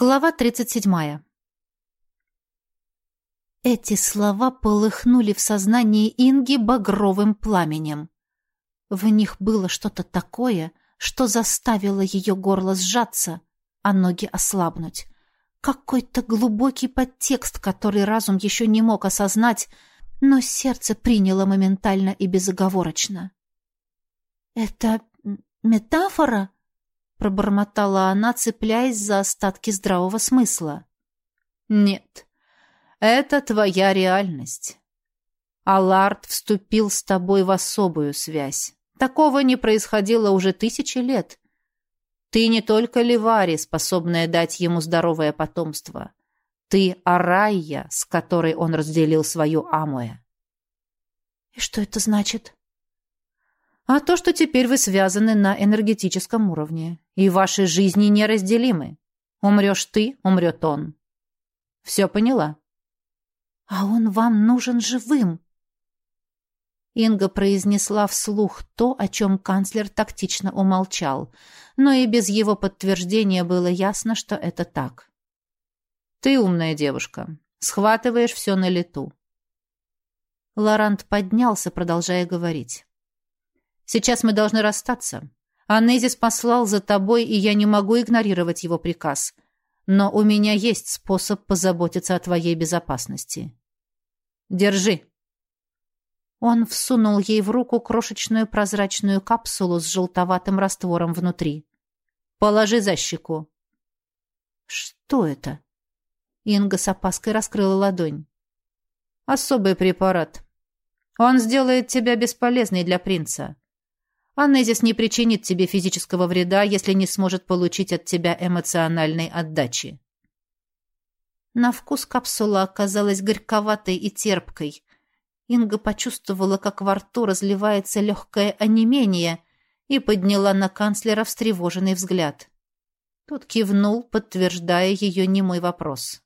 Глава 37. Эти слова полыхнули в сознании Инги багровым пламенем. В них было что-то такое, что заставило ее горло сжаться, а ноги ослабнуть. Какой-то глубокий подтекст, который разум еще не мог осознать, но сердце приняло моментально и безоговорочно. «Это метафора?» Пробормотала она, цепляясь за остатки здравого смысла. Нет. Это твоя реальность. Аларт вступил с тобой в особую связь. Такого не происходило уже тысячи лет. Ты не только Ливари, способная дать ему здоровое потомство. Ты Арайя, с которой он разделил свою Амуэ. И что это значит? А то, что теперь вы связаны на энергетическом уровне, и ваши жизни неразделимы. Умрешь ты, умрет он. Все поняла? А он вам нужен живым. Инга произнесла вслух то, о чем канцлер тактично умолчал, но и без его подтверждения было ясно, что это так. Ты умная девушка, схватываешь все на лету. Лорант поднялся, продолжая говорить. Сейчас мы должны расстаться. Анезис послал за тобой, и я не могу игнорировать его приказ. Но у меня есть способ позаботиться о твоей безопасности. Держи. Он всунул ей в руку крошечную прозрачную капсулу с желтоватым раствором внутри. Положи за щеку. Что это? Инга с опаской раскрыла ладонь. Особый препарат. Он сделает тебя бесполезной для принца. Анезис не причинит тебе физического вреда, если не сможет получить от тебя эмоциональной отдачи. На вкус капсула оказалась горьковатой и терпкой. Инга почувствовала, как во рту разливается легкое онемение, и подняла на канцлера встревоженный взгляд. Тот кивнул, подтверждая ее немой вопрос.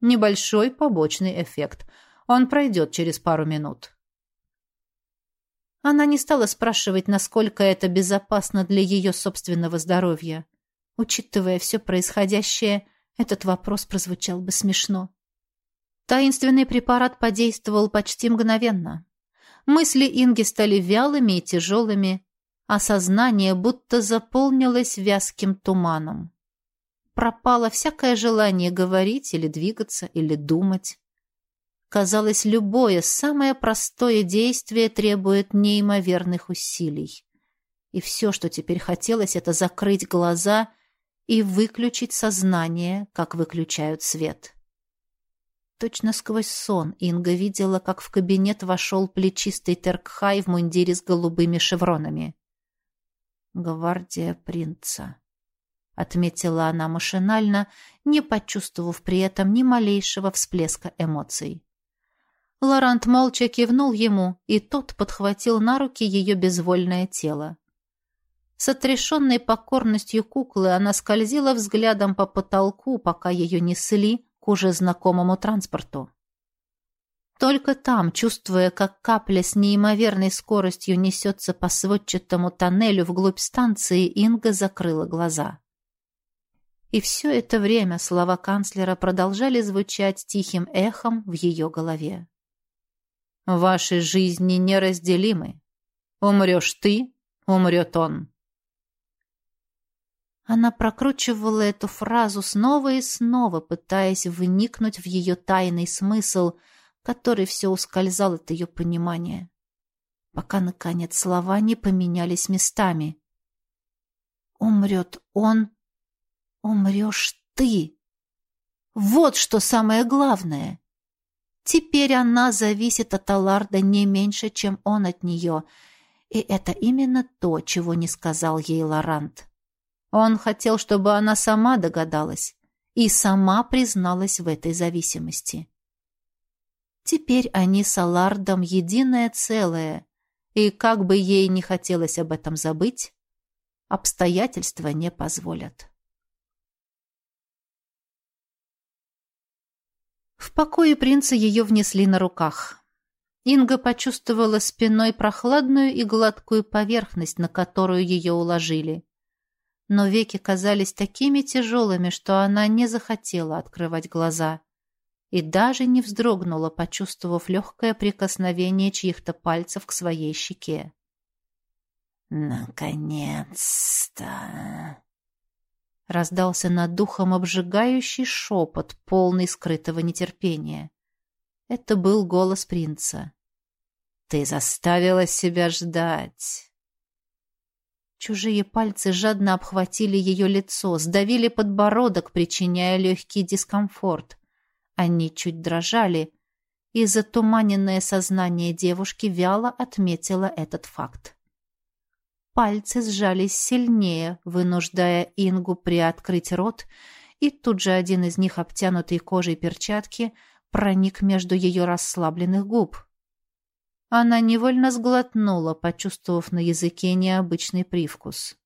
Небольшой побочный эффект. Он пройдет через пару минут. Она не стала спрашивать, насколько это безопасно для ее собственного здоровья. Учитывая все происходящее, этот вопрос прозвучал бы смешно. Таинственный препарат подействовал почти мгновенно. Мысли Инги стали вялыми и тяжелыми, а сознание будто заполнилось вязким туманом. Пропало всякое желание говорить или двигаться, или думать. Казалось, любое, самое простое действие требует неимоверных усилий. И все, что теперь хотелось, это закрыть глаза и выключить сознание, как выключают свет. Точно сквозь сон Инга видела, как в кабинет вошел плечистый Теркхай в мундире с голубыми шевронами. «Гвардия принца», — отметила она машинально, не почувствовав при этом ни малейшего всплеска эмоций. Лорант молча кивнул ему, и тот подхватил на руки ее безвольное тело. С отрешенной покорностью куклы она скользила взглядом по потолку, пока ее несли к уже знакомому транспорту. Только там, чувствуя, как капля с неимоверной скоростью несется по сводчатому тоннелю вглубь станции, Инга закрыла глаза. И все это время слова канцлера продолжали звучать тихим эхом в ее голове. Ваши жизни неразделимы. Умрешь ты, умрет он. Она прокручивала эту фразу снова и снова, пытаясь вникнуть в ее тайный смысл, который все ускользал от ее понимания, пока, наконец, слова не поменялись местами. «Умрет он, умрешь ты!» Вот что самое главное. Теперь она зависит от Аларда не меньше, чем он от нее. И это именно то, чего не сказал ей Лорант. Он хотел, чтобы она сама догадалась и сама призналась в этой зависимости. Теперь они с Алардом единое целое, и как бы ей не хотелось об этом забыть, обстоятельства не позволят. В покое принца ее внесли на руках. Инга почувствовала спиной прохладную и гладкую поверхность, на которую ее уложили. но веки казались такими тяжелыми, что она не захотела открывать глаза и даже не вздрогнула, почувствовав легкое прикосновение чьих-то пальцев к своей щеке. «Наконец-то!» Раздался над духом обжигающий шепот, полный скрытого нетерпения. Это был голос принца. «Ты заставила себя ждать!» Чужие пальцы жадно обхватили ее лицо, сдавили подбородок, причиняя легкий дискомфорт. Они чуть дрожали, и затуманенное сознание девушки вяло отметило этот факт. Пальцы сжались сильнее, вынуждая Ингу приоткрыть рот, и тут же один из них, обтянутый кожей перчатки, проник между ее расслабленных губ. Она невольно сглотнула, почувствовав на языке необычный привкус.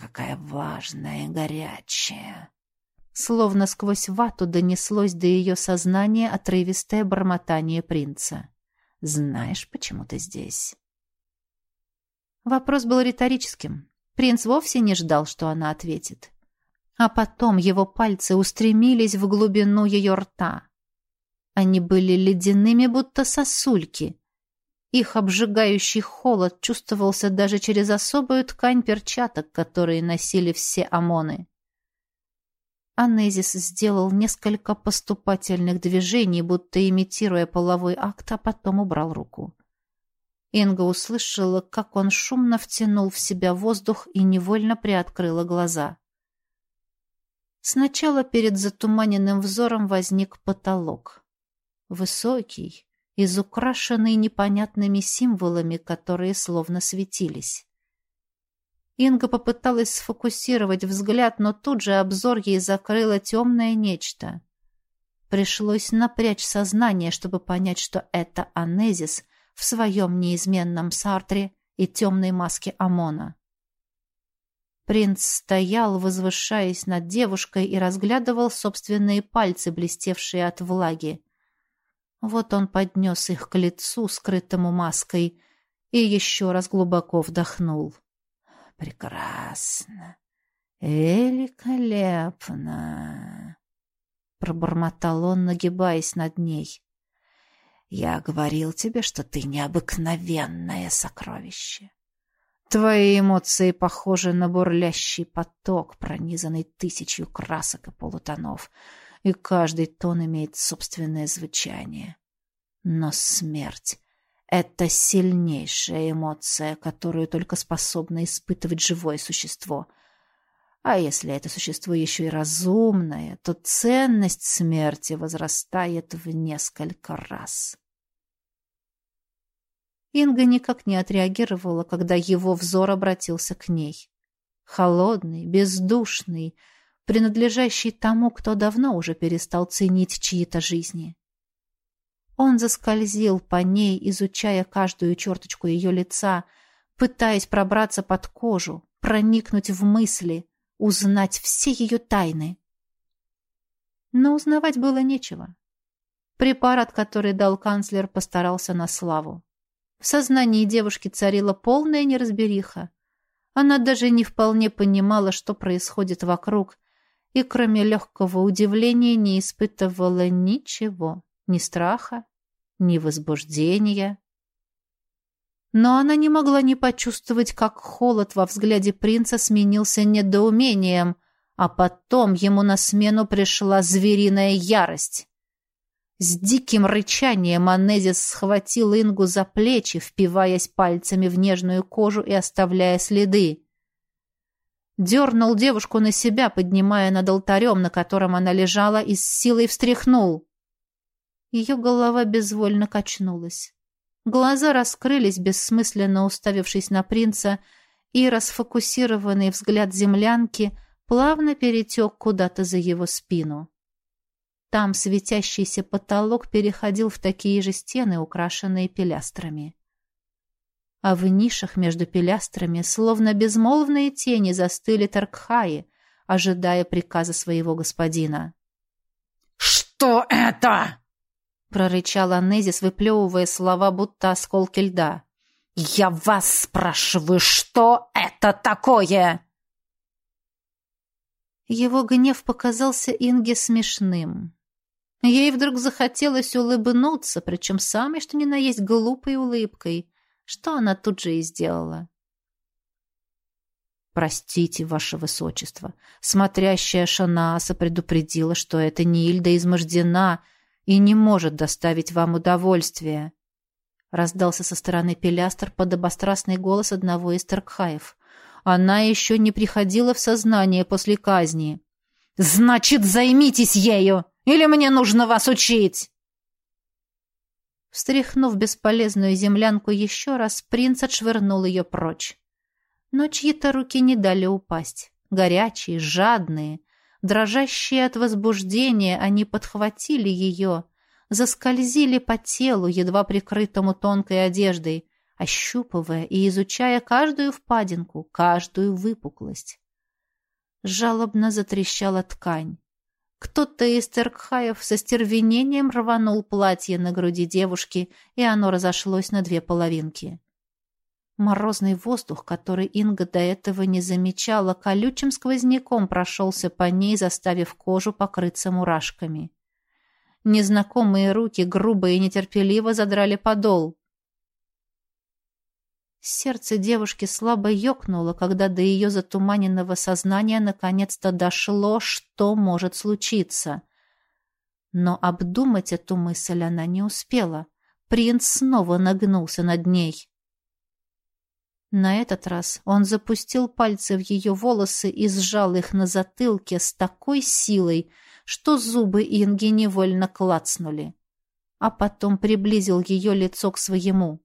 «Какая важная и горячая!» Словно сквозь вату донеслось до ее сознания отрывистое бормотание принца. «Знаешь, почему ты здесь?» Вопрос был риторическим. Принц вовсе не ждал, что она ответит. А потом его пальцы устремились в глубину ее рта. Они были ледяными, будто сосульки. Их обжигающий холод чувствовался даже через особую ткань перчаток, которые носили все ОМОНы. Анезис сделал несколько поступательных движений, будто имитируя половой акт, а потом убрал руку. Инга услышала, как он шумно втянул в себя воздух и невольно приоткрыла глаза. Сначала перед затуманенным взором возник потолок. Высокий, изукрашенный непонятными символами, которые словно светились. Инга попыталась сфокусировать взгляд, но тут же обзор ей закрыло темное нечто. Пришлось напрячь сознание, чтобы понять, что это Анезис в своем неизменном сартре и темной маске ОМОНа. Принц стоял, возвышаясь над девушкой, и разглядывал собственные пальцы, блестевшие от влаги. Вот он поднес их к лицу, скрытому маской, и еще раз глубоко вдохнул. «Прекрасно! Великолепно!» Пробормотал он, нагибаясь над ней. Я говорил тебе, что ты необыкновенное сокровище. Твои эмоции похожи на бурлящий поток, пронизанный тысячью красок и полутонов, и каждый тон имеет собственное звучание. Но смерть — это сильнейшая эмоция, которую только способно испытывать живое существо. А если это существо еще и разумное, то ценность смерти возрастает в несколько раз. Инга никак не отреагировала, когда его взор обратился к ней. Холодный, бездушный, принадлежащий тому, кто давно уже перестал ценить чьи-то жизни. Он заскользил по ней, изучая каждую черточку ее лица, пытаясь пробраться под кожу, проникнуть в мысли, узнать все ее тайны. Но узнавать было нечего. Препарат, который дал канцлер, постарался на славу. В сознании девушки царила полная неразбериха. Она даже не вполне понимала, что происходит вокруг, и кроме легкого удивления не испытывала ничего, ни страха, ни возбуждения. Но она не могла не почувствовать, как холод во взгляде принца сменился недоумением, а потом ему на смену пришла звериная ярость. С диким рычанием Анезис схватил Ингу за плечи, впиваясь пальцами в нежную кожу и оставляя следы. Дернул девушку на себя, поднимая над алтарем, на котором она лежала, и с силой встряхнул. Ее голова безвольно качнулась. Глаза раскрылись, бессмысленно уставившись на принца, и расфокусированный взгляд землянки плавно перетек куда-то за его спину. Там светящийся потолок переходил в такие же стены, украшенные пилястрами. А в нишах между пилястрами, словно безмолвные тени, застыли Таркхаи, ожидая приказа своего господина. «Что это?» — прорычал Анезис, выплевывая слова, будто осколки льда. «Я вас спрашиваю, что это такое?» Его гнев показался Инге смешным. Ей вдруг захотелось улыбнуться, причем самой, что ни на есть, глупой улыбкой, что она тут же и сделала. «Простите, ваше высочество, смотрящая Шанааса предупредила, что эта Нильда измождена и не может доставить вам удовольствия», раздался со стороны пилястр подобострастный голос одного из Таркхаев. Она еще не приходила в сознание после казни. «Значит, займитесь ею! Или мне нужно вас учить!» Встряхнув бесполезную землянку еще раз, принц отшвырнул ее прочь. Но чьи-то руки не дали упасть. Горячие, жадные, дрожащие от возбуждения, они подхватили ее, заскользили по телу, едва прикрытому тонкой одеждой, ощупывая и изучая каждую впадинку, каждую выпуклость. Жалобно затрещала ткань. Кто-то из Теркхаев со стервенением рванул платье на груди девушки, и оно разошлось на две половинки. Морозный воздух, который Инга до этого не замечала, колючим сквозняком прошелся по ней, заставив кожу покрыться мурашками. Незнакомые руки грубо и нетерпеливо задрали подол. Сердце девушки слабо ёкнуло, когда до ее затуманенного сознания наконец-то дошло, что может случиться. Но обдумать эту мысль она не успела. Принц снова нагнулся над ней. На этот раз он запустил пальцы в ее волосы и сжал их на затылке с такой силой, что зубы Инги невольно клацнули. А потом приблизил ее лицо к своему.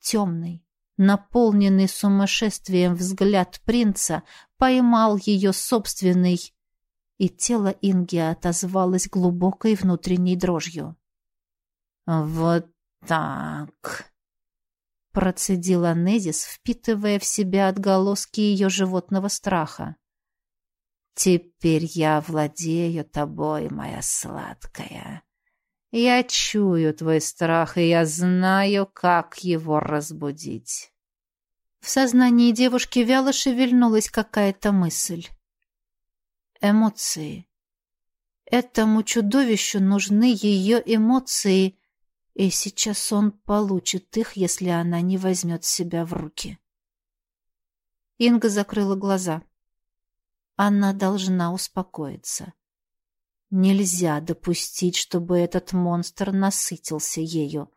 Темный, наполненный сумасшествием взгляд принца поймал ее собственный, и тело Инги отозвалось глубокой внутренней дрожью. «Вот так!» — процедила Незис, впитывая в себя отголоски ее животного страха. «Теперь я владею тобой, моя сладкая. Я чую твой страх, и я знаю, как его разбудить. В сознании девушки вяло шевельнулась какая-то мысль. Эмоции. Этому чудовищу нужны ее эмоции, и сейчас он получит их, если она не возьмет себя в руки. Инга закрыла глаза. Она должна успокоиться. Нельзя допустить, чтобы этот монстр насытился ею.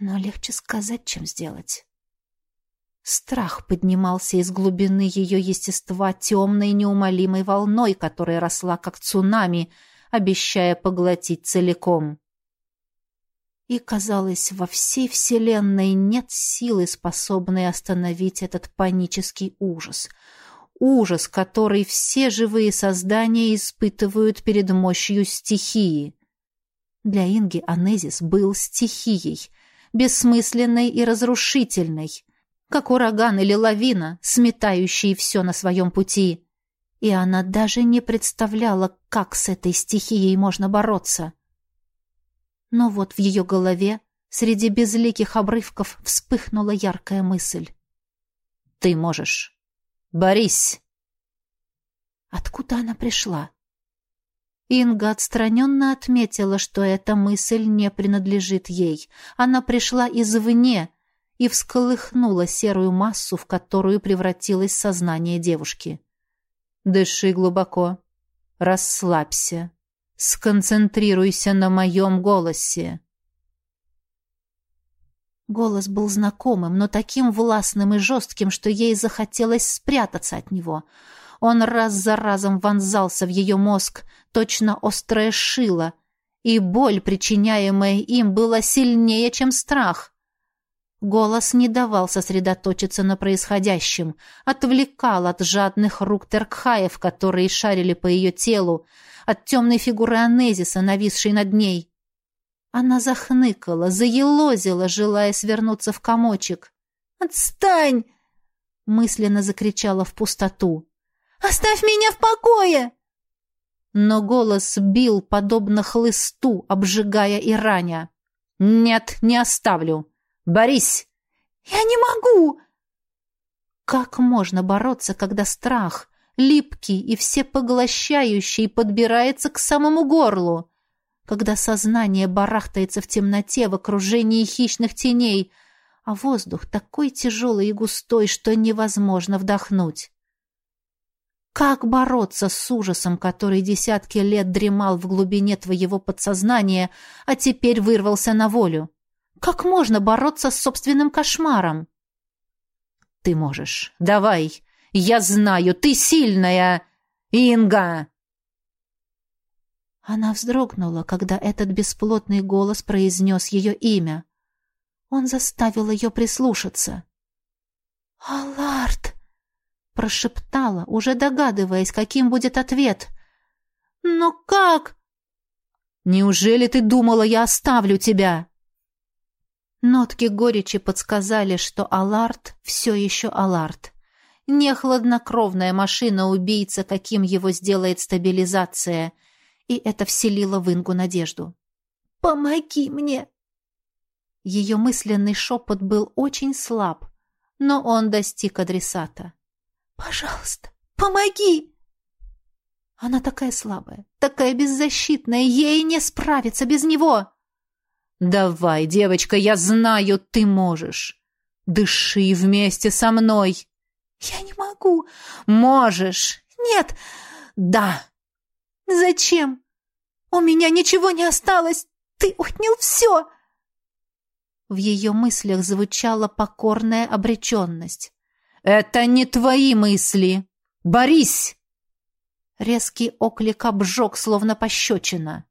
Но легче сказать, чем сделать. Страх поднимался из глубины ее естества темной неумолимой волной, которая росла как цунами, обещая поглотить целиком. И, казалось, во всей вселенной нет силы, способной остановить этот панический ужас — ужас, который все живые создания испытывают перед мощью стихии. Для Инги Анезис был стихией, бессмысленной и разрушительной, как ураган или лавина, сметающий все на своем пути. И она даже не представляла, как с этой стихией можно бороться. Но вот в ее голове, среди безликих обрывков, вспыхнула яркая мысль. «Ты можешь». Борис!» Откуда она пришла? Инга отстраненно отметила, что эта мысль не принадлежит ей. Она пришла извне и всколыхнула серую массу, в которую превратилось сознание девушки. «Дыши глубоко. Расслабься. Сконцентрируйся на моем голосе». Голос был знакомым, но таким властным и жестким, что ей захотелось спрятаться от него. Он раз за разом вонзался в ее мозг, точно острое шило, и боль, причиняемая им, была сильнее, чем страх. Голос не давал сосредоточиться на происходящем, отвлекал от жадных рук Теркхаев, которые шарили по ее телу, от темной фигуры Анезиса, нависшей над ней. Она захныкала, заелозила, желая свернуться в комочек. «Отстань!» — мысленно закричала в пустоту. «Оставь меня в покое!» Но голос бил, подобно хлысту, обжигая и раня. «Нет, не оставлю! Борись! «Я не могу!» Как можно бороться, когда страх, липкий и всепоглощающий, подбирается к самому горлу? Когда сознание барахтается в темноте в окружении хищных теней, а воздух такой тяжелый и густой, что невозможно вдохнуть? Как бороться с ужасом, который десятки лет дремал в глубине твоего подсознания, а теперь вырвался на волю? Как можно бороться с собственным кошмаром? Ты можешь. Давай. Я знаю, ты сильная. Инга. Она вздрогнула, когда этот бесплотный голос произнес ее имя. Он заставил ее прислушаться. «Аллард!» — прошептала, уже догадываясь, каким будет ответ. «Но как?» «Неужели ты думала, я оставлю тебя?» Нотки горечи подсказали, что Аларт все еще Аларт. Не хладнокровная машина-убийца, каким его сделает стабилизация. И это вселило в Ингу надежду. «Помоги мне!» Ее мысленный шепот был очень слаб, но он достиг адресата. «Пожалуйста, помоги!» Она такая слабая, такая беззащитная, ей не справиться без него. «Давай, девочка, я знаю, ты можешь. Дыши вместе со мной». «Я не могу». «Можешь». «Нет». «Да». «Зачем? У меня ничего не осталось. Ты отнял все». В ее мыслях звучала покорная обреченность. «Это не твои мысли. Борись!» Резкий оклик обжег, словно пощечина.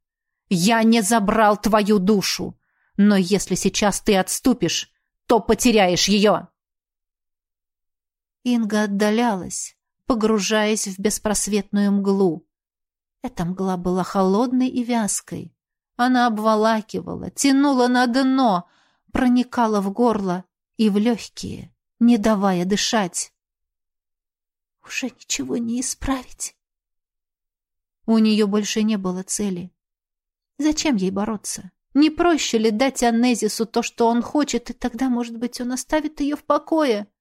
«Я не забрал твою душу, но если сейчас ты отступишь, то потеряешь ее!» Инга отдалялась, погружаясь в беспросветную мглу. Эта мгла была холодной и вязкой. Она обволакивала, тянула на дно, проникала в горло и в легкие, не давая дышать. «Уже ничего не исправить!» У нее больше не было цели. Зачем ей бороться? Не проще ли дать Аннезису то, что он хочет, и тогда, может быть, он оставит ее в покое?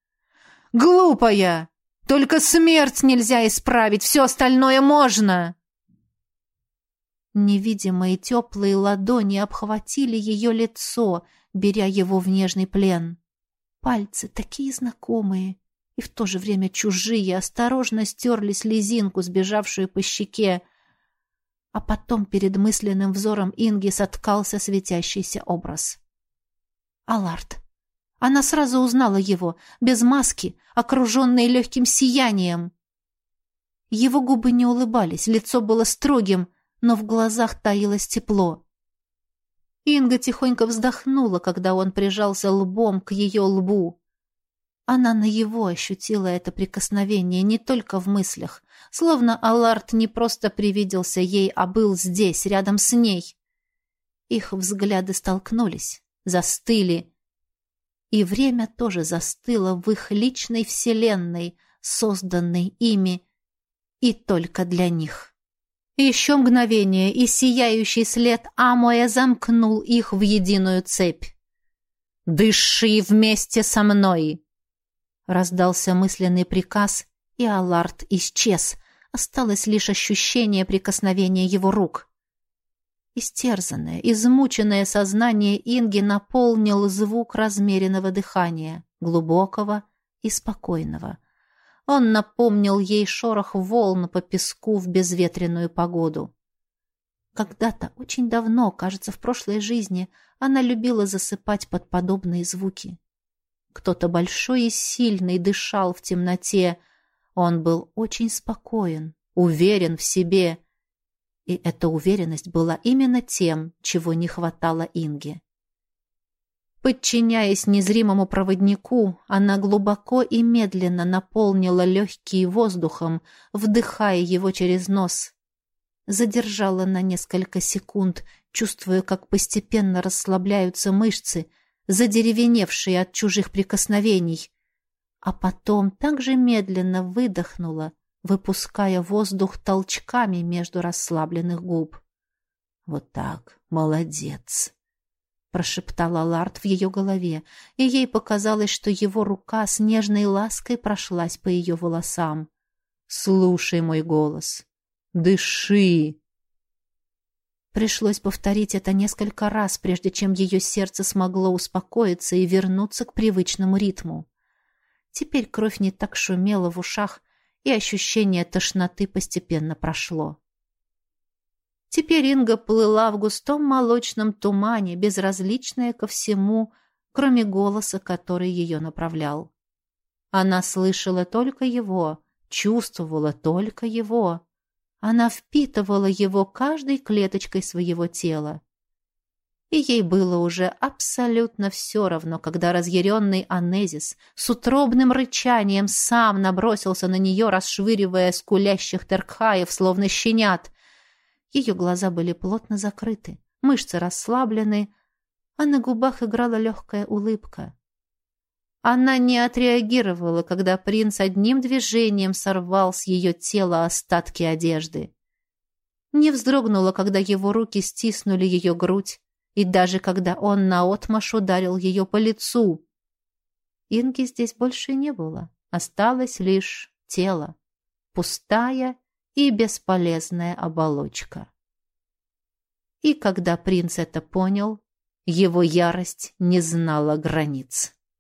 «Глупая! Только смерть нельзя исправить, все остальное можно!» Невидимые теплые ладони обхватили ее лицо, беря его в нежный плен. Пальцы такие знакомые и в то же время чужие осторожно стерли слезинку, сбежавшую по щеке, а потом перед мысленным взором Инги соткался светящийся образ. Аларт. Она сразу узнала его, без маски, окруженный легким сиянием. Его губы не улыбались, лицо было строгим, но в глазах таилось тепло. Инга тихонько вздохнула, когда он прижался лбом к ее лбу. Она на его ощутила это прикосновение не только в мыслях, словно Аларт не просто привиделся ей, а был здесь, рядом с ней. Их взгляды столкнулись, застыли, и время тоже застыло в их личной вселенной, созданной ими и только для них. Еще мгновение, и сияющий след Амоя замкнул их в единую цепь. «Дыши вместе со мной!» Раздался мысленный приказ, и Аларт исчез. Осталось лишь ощущение прикосновения его рук. Истерзанное, измученное сознание Инги наполнил звук размеренного дыхания, глубокого и спокойного. Он напомнил ей шорох волн по песку в безветренную погоду. Когда-то, очень давно, кажется, в прошлой жизни, она любила засыпать под подобные звуки. Кто-то большой и сильный дышал в темноте. Он был очень спокоен, уверен в себе. И эта уверенность была именно тем, чего не хватало Инге. Подчиняясь незримому проводнику, она глубоко и медленно наполнила легкие воздухом, вдыхая его через нос. Задержала на несколько секунд, чувствуя, как постепенно расслабляются мышцы, задеревеневшие от чужих прикосновений, а потом также медленно выдохнула, выпуская воздух толчками между расслабленных губ. Вот так, молодец. прошептала Ларт в ее голове, и ей показалось, что его рука с нежной лаской прошлась по ее волосам. «Слушай мой голос. Дыши!» Пришлось повторить это несколько раз, прежде чем ее сердце смогло успокоиться и вернуться к привычному ритму. Теперь кровь не так шумела в ушах, и ощущение тошноты постепенно прошло. Теперь Инга плыла в густом молочном тумане, безразличная ко всему, кроме голоса, который ее направлял. Она слышала только его, чувствовала только его. Она впитывала его каждой клеточкой своего тела и ей было уже абсолютно все равно, когда разъяренный Анезис с утробным рычанием сам набросился на нее, расшвыривая скулящих теркхаев, словно щенят. Ее глаза были плотно закрыты, мышцы расслаблены, а на губах играла легкая улыбка. Она не отреагировала, когда принц одним движением сорвал с ее тела остатки одежды. Не вздрогнула, когда его руки стиснули ее грудь, и даже когда он наотмашь ударил ее по лицу. Инги здесь больше не было. Осталось лишь тело. Пустая и бесполезная оболочка. И когда принц это понял, его ярость не знала границ.